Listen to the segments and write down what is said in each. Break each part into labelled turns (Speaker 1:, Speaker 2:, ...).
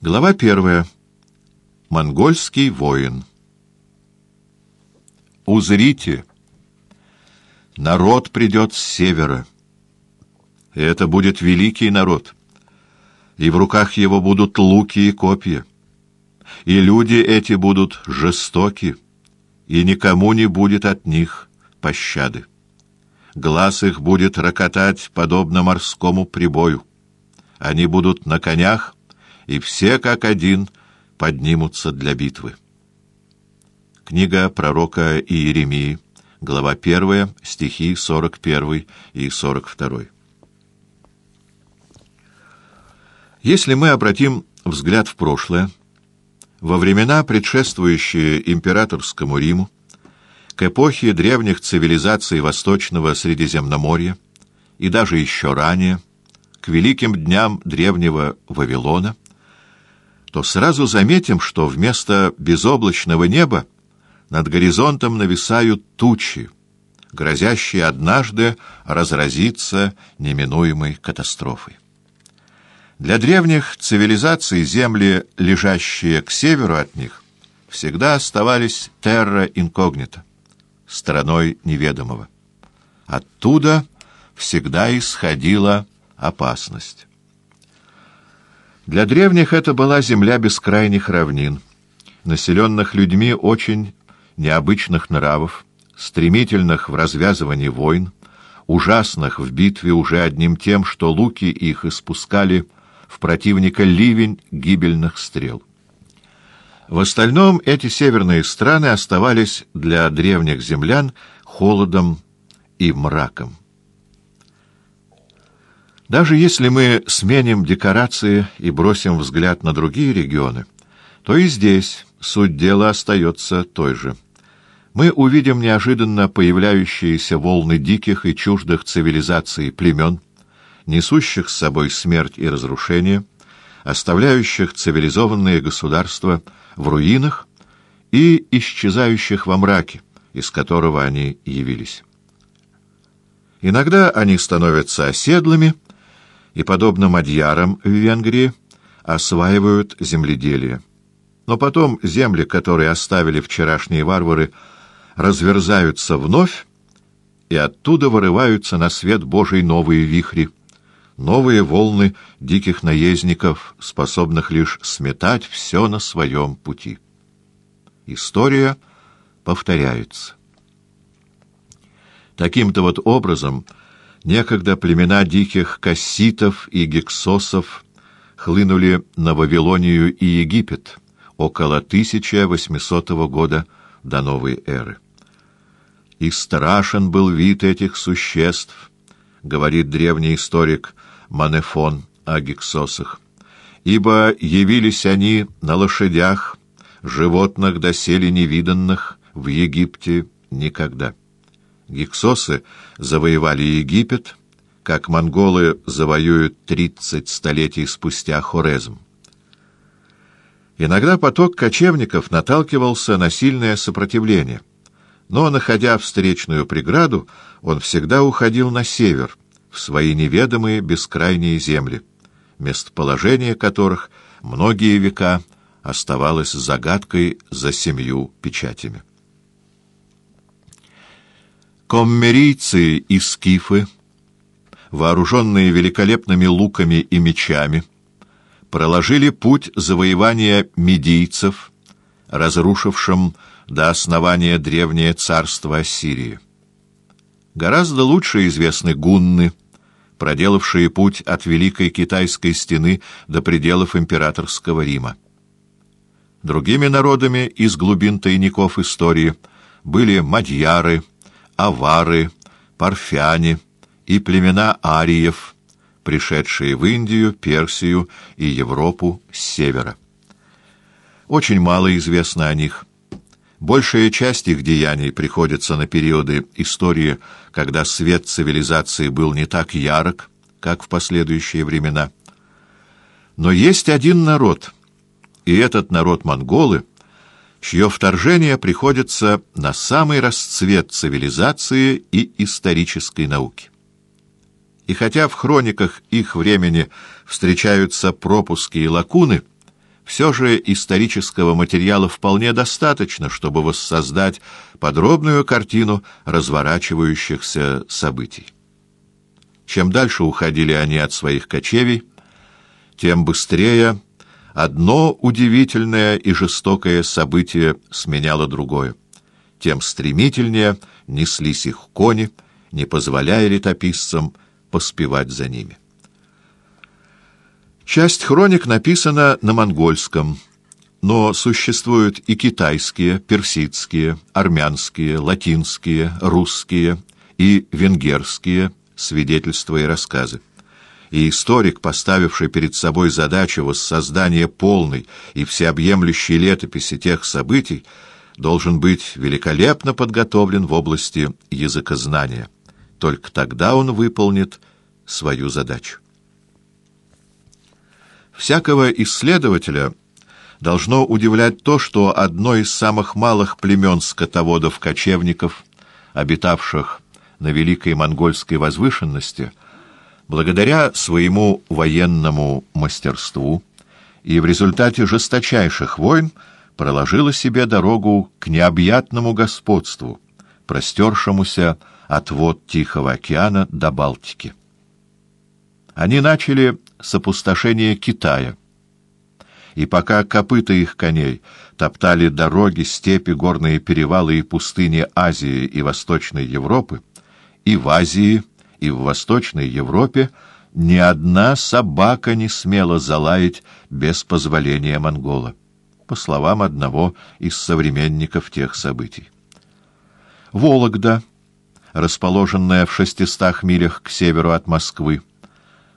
Speaker 1: Глава первая. Монгольский воин. Узрите, народ придет с севера. Это будет великий народ, и в руках его будут луки и копья. И люди эти будут жестоки, и никому не будет от них пощады. Глаз их будет рокотать, подобно морскому прибою. Они будут на конях, и все как один поднимутся для битвы. Книга пророка Иеремии, глава 1, стихи 41 и 42. Если мы обратим взгляд в прошлое, во времена, предшествующие императорскому Риму, к эпохе древних цивилизаций Восточного Средиземноморья и даже еще ранее, к великим дням древнего Вавилона, то сразу заметим, что вместо безоблачного неба над горизонтом нависают тучи, грозящие однажды разразиться неминуемой катастрофой. Для древних цивилизаций земли, лежащие к северу от них, всегда оставались терра инкогнита, страной неведомого. Оттуда всегда исходила опасность. Для древних это была земля бескрайних равнин, населенных людьми очень необычных нравов, стремительных в развязывании войн, ужасных в битве уже одним тем, что луки их испускали в противника ливень гибельных стрел. В остальном эти северные страны оставались для древних землян холодом и мраком. Даже если мы сменим декорации и бросим взгляд на другие регионы, то и здесь суть дела остается той же. Мы увидим неожиданно появляющиеся волны диких и чуждых цивилизаций племен, несущих с собой смерть и разрушение, оставляющих цивилизованные государства в руинах и исчезающих во мраке, из которого они явились. Иногда они становятся оседлыми, и, подобно мадьярам в Венгрии, осваивают земледелие. Но потом земли, которые оставили вчерашние варвары, разверзаются вновь, и оттуда вырываются на свет Божий новые вихри, новые волны диких наездников, способных лишь сметать все на своем пути. История повторяется. Таким-то вот образом Некогда племена диких касситов и гексосов хлынули на Вавилонию и Египет около 1800 года до новой эры. И страшен был вид этих существ, говорит древний историк Манефон о гексосах, ибо явились они на лошадях, животных доселе невиданных в Египте никогда. Гиксосы завоевали Египет, как монголы завоюют тридцать столетий спустя Хорезм. Иногда поток кочевников наталкивался на сильное сопротивление, но, находя встречную преграду, он всегда уходил на север, в свои неведомые бескрайние земли, местоположение которых многие века оставалось загадкой за семью печатями. Коммерийцы и скифы, вооруженные великолепными луками и мечами, проложили путь завоевания медийцев, разрушившим до основания древнее царство Ассирии. Гораздо лучше известны гунны, проделавшие путь от Великой Китайской стены до пределов императорского Рима. Другими народами из глубин тайников истории были мадьяры, авары, парфяне и племена ариев, пришедшие в Индию, Персию и Европу с севера. Очень мало известно о них. Большая часть их деяний приходится на периоды истории, когда свет цивилизации был не так ярок, как в последующие времена. Но есть один народ, и этот народ монголы — чье вторжение приходится на самый расцвет цивилизации и исторической науки. И хотя в хрониках их времени встречаются пропуски и лакуны, все же исторического материала вполне достаточно, чтобы воссоздать подробную картину разворачивающихся событий. Чем дальше уходили они от своих кочевий, тем быстрее одно удивительное и жестокое событие сменяло другое, тем стремительнее неслись их кони, не позволяя летописцам поспевать за ними. Часть хроник написана на монгольском, но существуют и китайские, персидские, армянские, латинские, русские и венгерские свидетельства и рассказы. И историк, поставивший перед собой задачу воссоздания полной и всеобъемлющей летописи тех событий, должен быть великолепно подготовлен в области языкознания. Только тогда он выполнит свою задачу. Всякого исследователя должно удивлять то, что одно из самых малых племен скотоводов-кочевников, обитавших на великой монгольской возвышенности, благодаря своему военному мастерству и в результате жесточайших войн проложило себе дорогу к необъятному господству, простершемуся от вод Тихого океана до Балтики. Они начали с опустошения Китая. И пока копыта их коней топтали дороги, степи, горные перевалы и пустыни Азии и Восточной Европы, и в Азии, и в Восточной Европе ни одна собака не смела залаять без позволения монгола, по словам одного из современников тех событий. Вологда, расположенная в шестистах милях к северу от Москвы,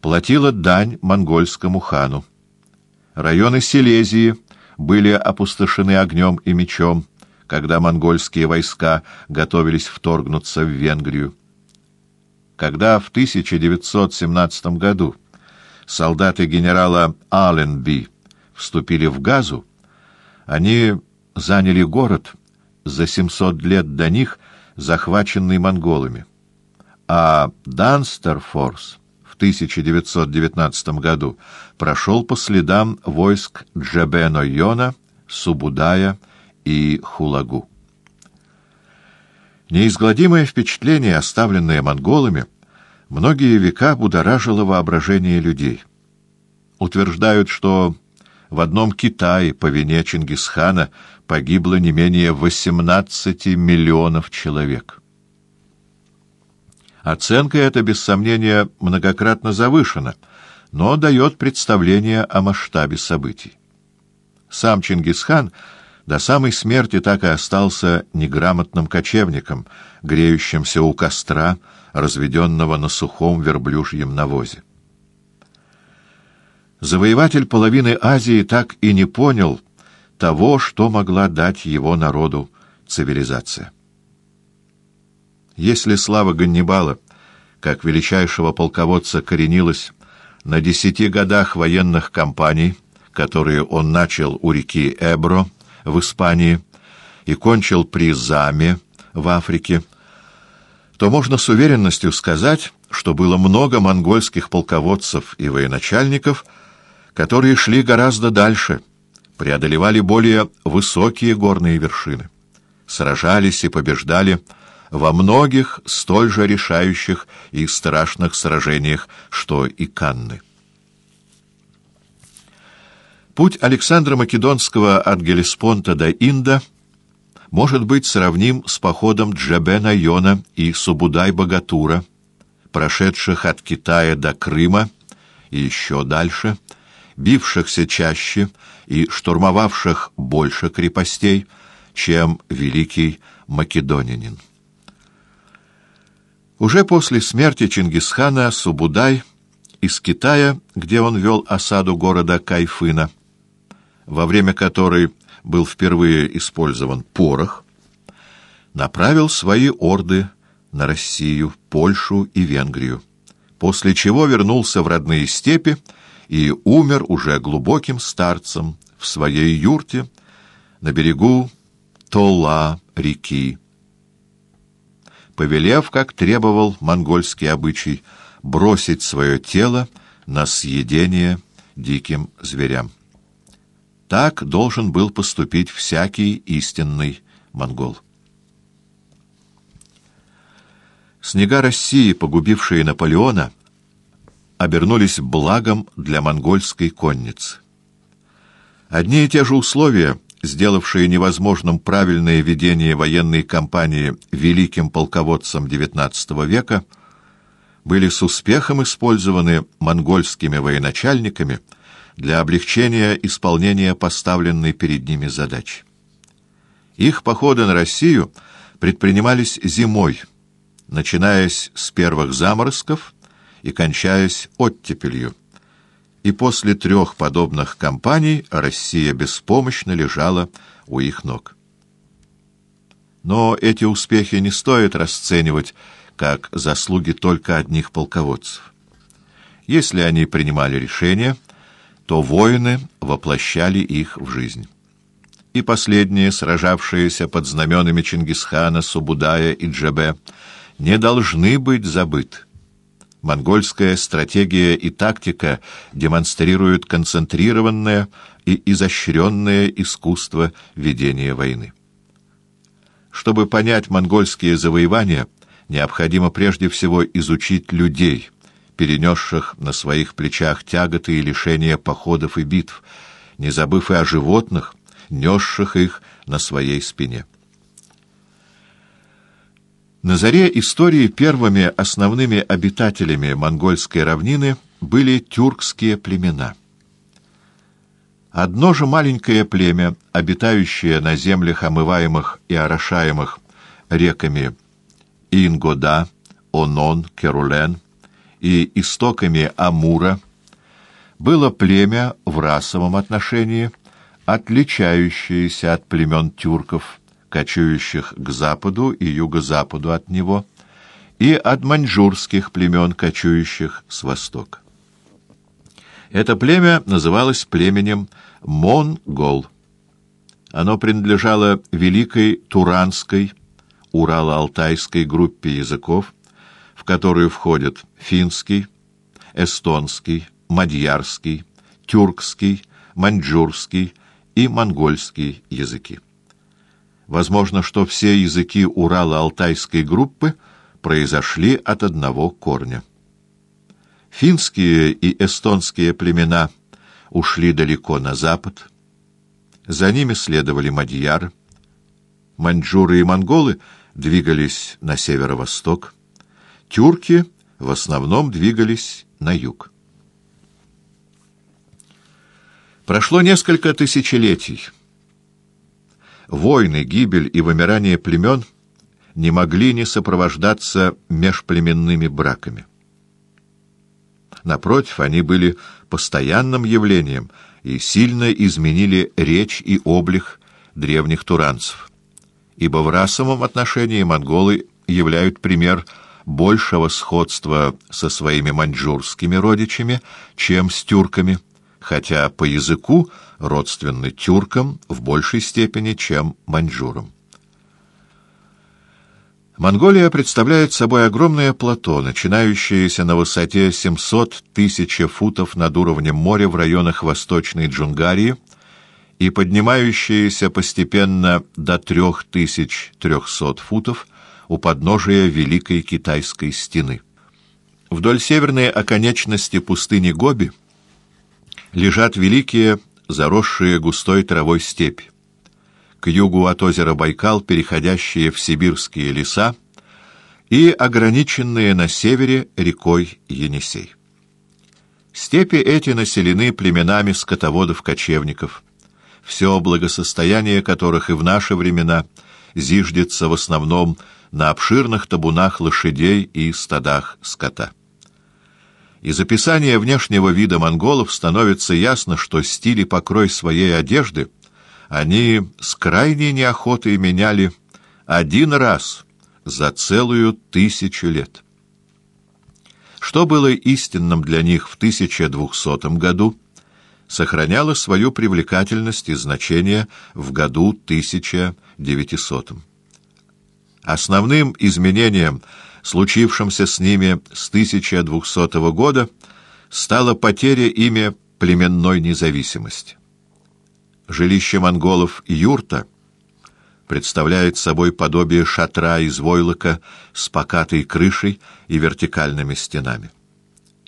Speaker 1: платила дань монгольскому хану. Районы Силезии были опустошены огнем и мечом, когда монгольские войска готовились вторгнуться в Венгрию. Когда в 1917 году солдаты генерала Алленби вступили в Газу, они заняли город за 700 лет до них, захваченный монголами. А Данстерфорс 1919 году прошел по следам войск Джебено-Йона, Субудая и Хулагу. Неизгладимое впечатление, оставленное монголами, многие века будоражило воображение людей. Утверждают, что в одном Китае по вине Чингисхана погибло не менее 18 миллионов человек. Оценка эта, без сомнения, многократно завышена, но дает представление о масштабе событий. Сам Чингисхан до самой смерти так и остался неграмотным кочевником, греющимся у костра, разведенного на сухом верблюжьем навозе. Завоеватель половины Азии так и не понял того, что могла дать его народу цивилизация. Если слава Ганнибала, как величайшего полководца, коренилась на десяти годах военных кампаний, которые он начал у реки Эбро в Испании и кончил при Заме в Африке, то можно с уверенностью сказать, что было много монгольских полководцев и военачальников, которые шли гораздо дальше, преодолевали более высокие горные вершины, сражались и побеждали во многих столь же решающих и страшных сражениях, что и Канны. Путь Александра Македонского от Гелеспонта до Инда может быть сравним с походом Джабена Йона и Субудай-Богатура, прошедших от Китая до Крыма и еще дальше, бившихся чаще и штурмовавших больше крепостей, чем великий македонянин. Уже после смерти Чингисхана Субудай из Китая, где он вел осаду города Кайфына, во время которой был впервые использован порох, направил свои орды на Россию, Польшу и Венгрию, после чего вернулся в родные степи и умер уже глубоким старцем в своей юрте на берегу Тола реки повелев, как требовал монгольский обычай, бросить свое тело на съедение диким зверям. Так должен был поступить всякий истинный монгол. Снега России, погубившие Наполеона, обернулись благом для монгольской конницы. Одни и те же условия, сделавшие невозможным правильное ведение военной кампании великим полководцем XIX века, были с успехом использованы монгольскими военачальниками для облегчения исполнения поставленной перед ними задачи. Их походы на Россию предпринимались зимой, начинаясь с первых заморозков и кончаясь оттепелью. И после трех подобных кампаний Россия беспомощно лежала у их ног. Но эти успехи не стоит расценивать как заслуги только одних полководцев. Если они принимали решения, то воины воплощали их в жизнь. И последние, сражавшиеся под знаменами Чингисхана, Субудая и Джебе, не должны быть забыты. Монгольская стратегия и тактика демонстрируют концентрированное и изощренное искусство ведения войны. Чтобы понять монгольские завоевания, необходимо прежде всего изучить людей, перенесших на своих плечах тяготы и лишения походов и битв, не забыв и о животных, несших их на своей спине. На заре истории первыми основными обитателями монгольской равнины были тюркские племена. Одно же маленькое племя, обитающее на землях, омываемых и орошаемых реками Ингода, Онон, Керулен и истоками Амура, было племя в расовом отношении, отличающееся от племен тюрков – кочующих к западу и юго-западу от него, и от маньчжурских племен, кочующих с востока. Это племя называлось племенем Монгол. Оно принадлежало великой Туранской, Урало-Алтайской группе языков, которую входят финский, эстонский, мадьярский, тюркский, маньчжурский и монгольский языки. Возможно, что все языки Урало-Алтайской группы произошли от одного корня. Финские и эстонские племена ушли далеко на запад. За ними следовали мадьяры. Маньчжуры и монголы двигались на северо-восток. Тюрки в основном двигались на юг. Прошло несколько тысячелетий войны, гибель и вымирание племен не могли не сопровождаться межплеменными браками. Напротив, они были постоянным явлением и сильно изменили речь и облик древних туранцев, ибо в расовом отношении монголы являют пример большего сходства со своими маньчжурскими родичами, чем с тюрками, хотя по языку родственны тюркам в большей степени, чем маньчжурам. Монголия представляет собой огромное плато, начинающееся на высоте 700 тысяч футов над уровнем моря в районах Восточной Джунгарии и поднимающееся постепенно до 3300 футов у подножия Великой Китайской стены. Вдоль северной оконечности пустыни Гоби лежат великие заросшие густой травой степь. К югу от озера Байкал переходящие в сибирские леса и ограниченные на севере рекой Енисей. Степи эти населены племенами скотоводов-кочевников, все благосостояние которых и в наши времена зиждется в основном на обширных табунах лошадей и стадах скота. Из описания внешнего вида монголов становится ясно, что стиль и покрой своей одежды они с крайней неохотой меняли один раз за целую тысячу лет. Что было истинным для них в 1200 году, сохраняло свою привлекательность и значение в году 1900. Основным изменением – случившемся с ними с 1200 года, стала потеря ими племенной независимости. Жилище монголов юрта представляет собой подобие шатра из войлока с покатой крышей и вертикальными стенами.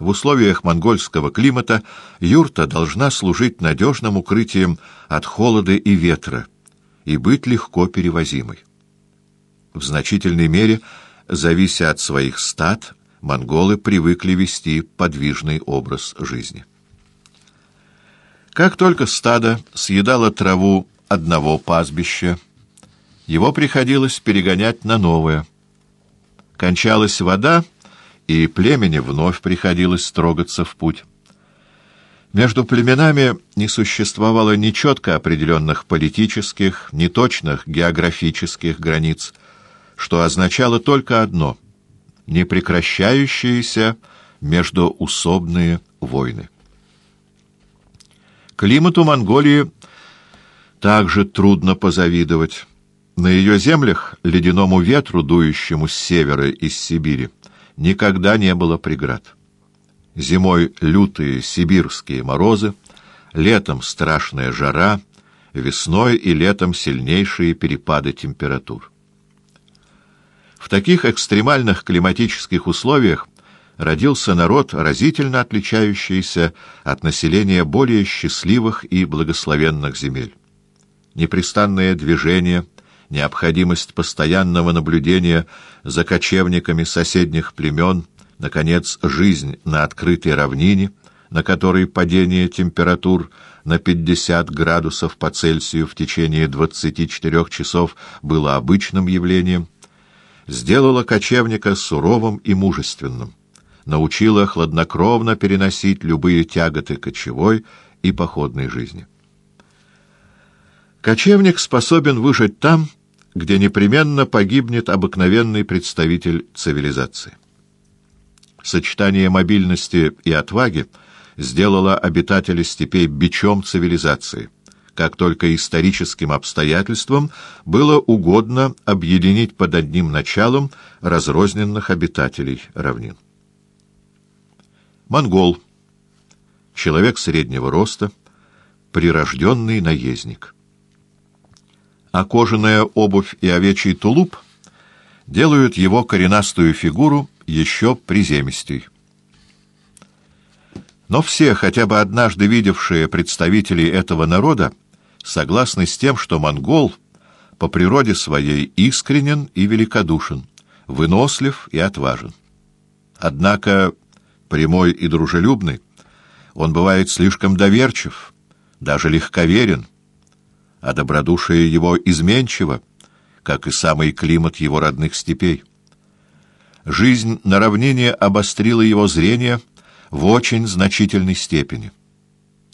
Speaker 1: В условиях монгольского климата юрта должна служить надежным укрытием от холода и ветра и быть легко перевозимой. В значительной мере, завися от своих стад, монголы привыкли вести подвижный образ жизни. Как только стадо съедало траву одного пастбища, его приходилось перегонять на новое. Кончалась вода, и племени вновь приходилось строгаться в путь. Между племенами не существовало ни четко определенных политических, ни точных географических границ, что означало только одно — непрекращающиеся междуусобные войны. Климату Монголии также трудно позавидовать. На ее землях ледяному ветру, дующему с севера из Сибири, никогда не было преград. Зимой лютые сибирские морозы, летом страшная жара, весной и летом сильнейшие перепады температур. В таких экстремальных климатических условиях родился народ, разительно отличающийся от населения более счастливых и благословенных земель. Непрестанное движение, необходимость постоянного наблюдения за кочевниками соседних племен, наконец, жизнь на открытой равнине, на которой падение температур на 50 градусов по Цельсию в течение 24 часов было обычным явлением, сделала кочевника суровым и мужественным, научила хладнокровно переносить любые тяготы кочевой и походной жизни. Кочевник способен выжить там, где непременно погибнет обыкновенный представитель цивилизации. Сочетание мобильности и отваги сделало обитателей степей бичом цивилизации, как только историческим обстоятельствам было угодно объединить под одним началом разрозненных обитателей равнин. Монгол. Человек среднего роста, прирожденный наездник а кожаная обувь и овечий тулуп делают его коренастую фигуру еще приземистей. Но все, хотя бы однажды видевшие представителей этого народа, согласны с тем, что монгол по природе своей искренен и великодушен, вынослив и отважен. Однако прямой и дружелюбный, он бывает слишком доверчив, даже легковерен, а добродушие его изменчиво, как и самый климат его родных степей. Жизнь на равнине обострила его зрение в очень значительной степени.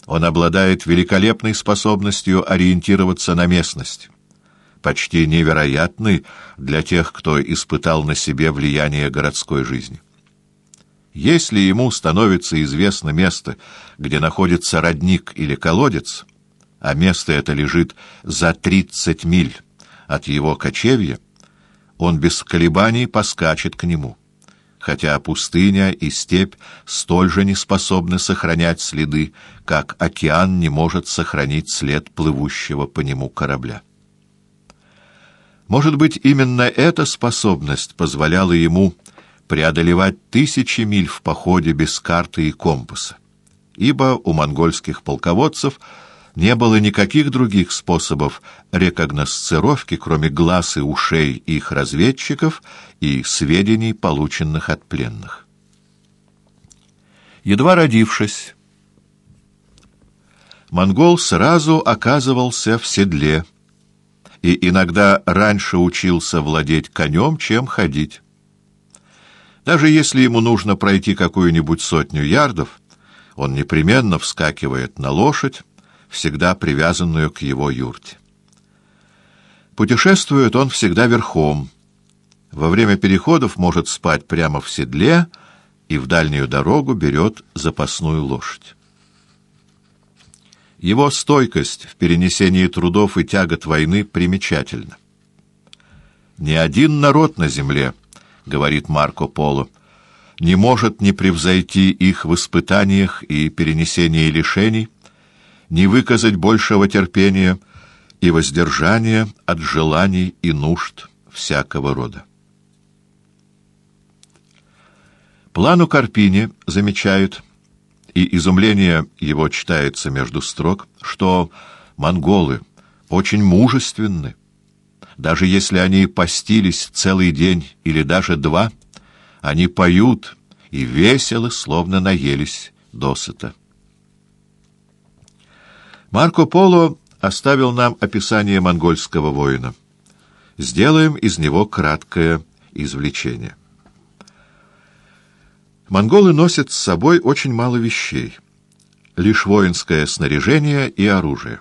Speaker 1: Он обладает великолепной способностью ориентироваться на местность, почти невероятной для тех, кто испытал на себе влияние городской жизни. Если ему становится известно место, где находится родник или колодец — а место это лежит за тридцать миль от его кочевья, он без колебаний поскачет к нему, хотя пустыня и степь столь же не способны сохранять следы, как океан не может сохранить след плывущего по нему корабля. Может быть, именно эта способность позволяла ему преодолевать тысячи миль в походе без карты и компаса, ибо у монгольских полководцев — не было никаких других способов рекогносцировки, кроме глаз и ушей их разведчиков и сведений, полученных от пленных. Едва родившись, монгол сразу оказывался в седле и иногда раньше учился владеть конем, чем ходить. Даже если ему нужно пройти какую-нибудь сотню ярдов, он непременно вскакивает на лошадь, всегда привязанную к его юрте. Путешествует он всегда верхом. Во время переходов может спать прямо в седле и в дальнюю дорогу берет запасную лошадь. Его стойкость в перенесении трудов и тягот войны примечательна. «Ни один народ на земле, — говорит Марко Поло, — не может не превзойти их в испытаниях и перенесении лишений, не выказать большего терпения и воздержания от желаний и нужд всякого рода. Плану Карпини замечают, и изумление его читается между строк, что монголы очень мужественны. Даже если они постились целый день или даже два, они поют и весело, словно наелись досыта. Марко Поло оставил нам описание монгольского воина. Сделаем из него краткое извлечение. Монголы носят с собой очень мало вещей, лишь воинское снаряжение и оружие.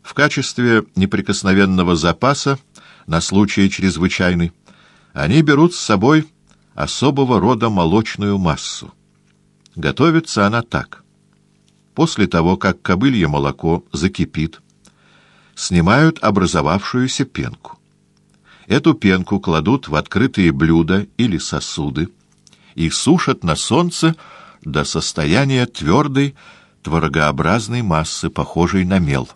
Speaker 1: В качестве неприкосновенного запаса на случай чрезвычайный они берут с собой особого рода молочную массу. Готовится она так. После того, как кобылье молоко закипит, снимают образовавшуюся пенку. Эту пенку кладут в открытые блюда или сосуды, и сушат на солнце до состояния твердой, творогообразной массы, похожей на мел.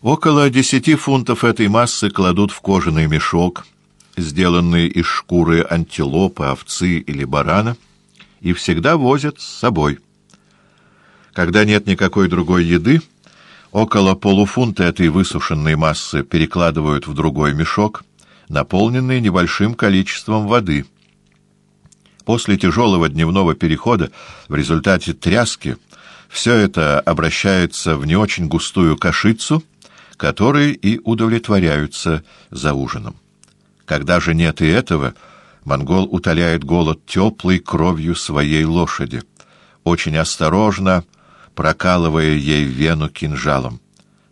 Speaker 1: Около десяти фунтов этой массы кладут в кожаный мешок, сделанный из шкуры антилопы, овцы или барана, и всегда возят с собой. Когда нет никакой другой еды, около полуфунта этой высушенной массы перекладывают в другой мешок, наполненный небольшим количеством воды — После тяжелого дневного перехода в результате тряски все это обращается в не очень густую кашицу, которой и удовлетворяются за ужином. Когда же нет и этого, монгол утоляет голод теплой кровью своей лошади, очень осторожно прокалывая ей вену кинжалом.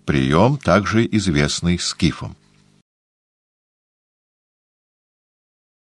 Speaker 1: Прием также известный скифам.